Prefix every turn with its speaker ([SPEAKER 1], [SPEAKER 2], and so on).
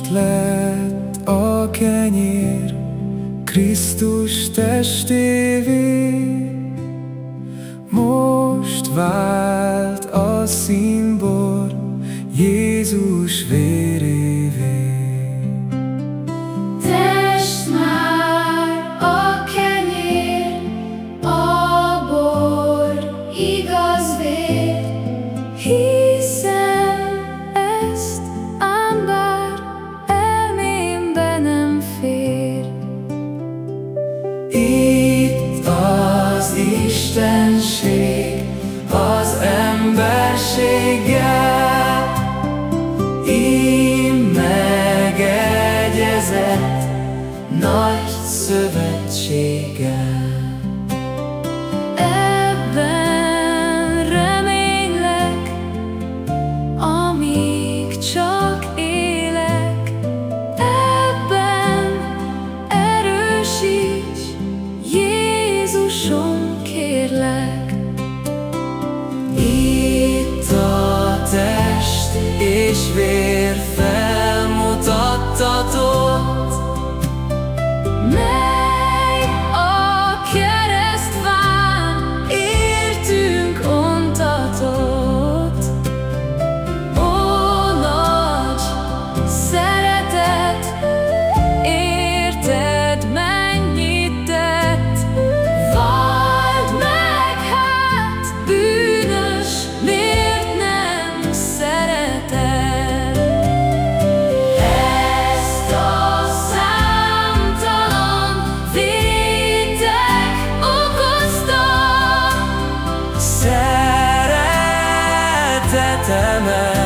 [SPEAKER 1] Most lett a kenyér Krisztus testévé Most vált a szimból. Istenség az emberséggel Így megegyezett nagy szövetséggel
[SPEAKER 2] Jézusom kérlek, itt a test
[SPEAKER 1] és vér
[SPEAKER 2] felmutattató,
[SPEAKER 1] semer